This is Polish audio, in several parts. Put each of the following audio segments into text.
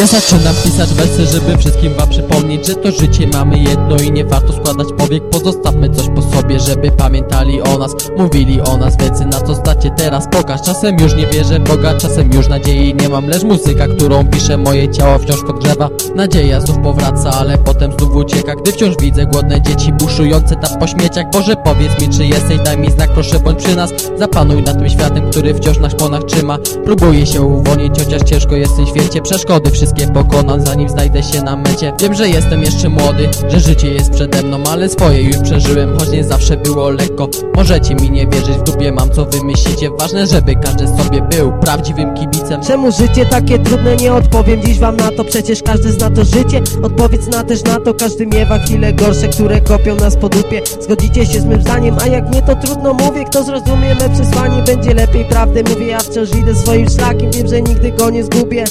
Ja zaczynam pisać wersy, żeby wszystkim wam przypomnieć, że to życie mamy jedno i nie warto składać powiek. Pozostawmy coś po sobie, żeby pamiętali o nas. Mówili o nas, więc na co stacie teraz? Pokaż Czasem już nie wierzę w Boga, czasem już nadziei nie mam. Lecz muzyka, którą piszę, moje ciało wciąż podgrzewa Nadzieja znów powraca, ale znów ucieka Gdy wciąż widzę głodne dzieci buszujące tam po śmieciach. Boże powiedz mi, czy jesteś, daj mi znak, proszę bądź przy nas. Zapanuj nad tym światem, który wciąż na szponach trzyma. Próbuję się uwolnić, chociaż ciężko jest w tym świecie. Przeszkody wszystkie pokonam, zanim znajdę się na mecie. Wiem, że jestem jeszcze młody, że życie jest przede mną Ale swoje już przeżyłem, choć nie zawsze było lekko. Możecie mi nie wierzyć, w dupie mam co wy myślicie Ważne, żeby każdy sobie był prawdziwym kibicem Czemu życie takie trudne? Nie odpowiem dziś wam na to. Przecież każdy zna to życie. Odpowiedz na też na to. Każdy miewa chwile gorsze, które kopią nas po dupie. Zgodzicie się z mym zdaniem, a jak nie to trudno mówię Kto zrozumie? Me przesłanie będzie lepiej Prawdę mówię, ja wciąż idę swoim szlakiem. Wiem, że nigdy go nie zgubię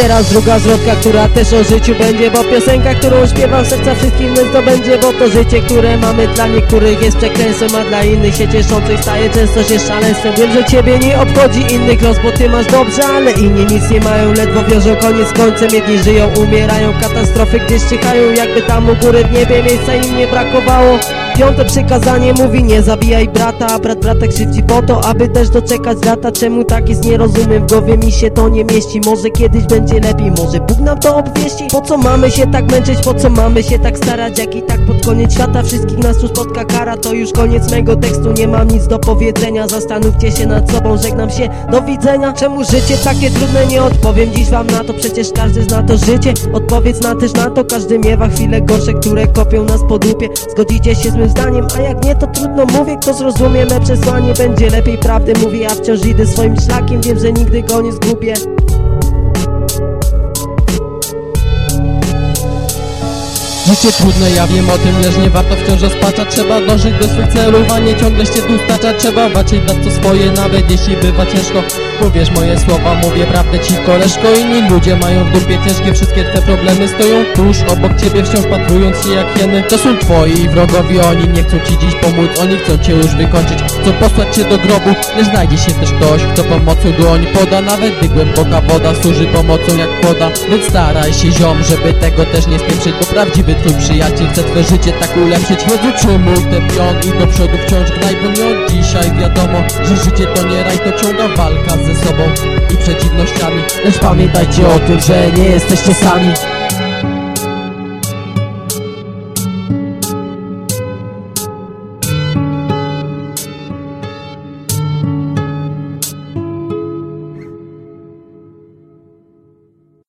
Teraz druga zwrotka, która też o życiu będzie Bo piosenka, którą śpiewam serca wszystkim zdobędzie Bo to życie, które mamy dla niektórych jest przekleństwem A dla innych się cieszących staje często się szaleństwem. Wiem, że ciebie nie obchodzi innych los, bo ty masz dobrze Ale inni nic nie mają, ledwo wiążą koniec końcem Jedni żyją, umierają, katastrofy gdzieś czyhają Jakby tam u góry w niebie miejsca im nie brakowało. Piąte przykazanie mówi nie zabijaj brata A brat brata krzywdzi po to, aby też doczekać lata. Czemu tak jest nie rozumiem, w głowie mi się to nie mieści. Może kiedyś będzie lepiej, może Bóg nam to obwieści? Po co mamy się tak męczyć, po co mamy się tak starać? Jak i tak pod koniec świata wszystkich nas tu spotka kara. To już koniec mego tekstu, nie mam nic do powiedzenia. Zastanówcie się nad sobą, żegnam się, do widzenia. Czemu życie takie trudne, nie odpowiem dziś wam na to. Przecież każdy zna to życie, odpowiedz na też na to. Każdy miewa chwile gorsze, które kopią nas po dupie. Zgodzicie się z mym zdaniem, a jak nie to trudno mówię. Kto zrozumie me przesłanie, będzie lepiej prawdę mówię Ja wciąż idę swoim szlakiem, wiem, że nigdy go nie zgubię Życie trudne, ja wiem o tym, lecz nie warto wciąż rozpaczać. Trzeba dążyć do swych celów, a nie ciągle się tu staczać Trzeba walczyć za co swoje, nawet jeśli bywa ciężko Mówisz moje słowa, mówię prawdę ci koleżko Inni ludzie mają w dupie ciężkie, wszystkie te problemy Stoją tuż obok ciebie, wciąż patrując się jak hieny To są twoi wrogowie, oni nie chcą ci dziś pomóc Oni chcą cię już wykończyć, chcą posłać cię do grobu Lecz znajdzie się też ktoś, kto pomocą dłoń poda. Nawet gdy głęboka woda służy pomocą jak woda Więc staraj się ziom, żeby tego też nie spieprzyć Bo prawdziwy twój przyjaciel chce twoje życie tak ulepszyć. Rozluczymuj te pion i do przodu wciąż gnaj Bo nie od dzisiaj wiadomo, że życie to nie raj To ciąga walka ze sobą i przeciwnościami. Lecz pamiętajcie o tym, że nie jesteście sami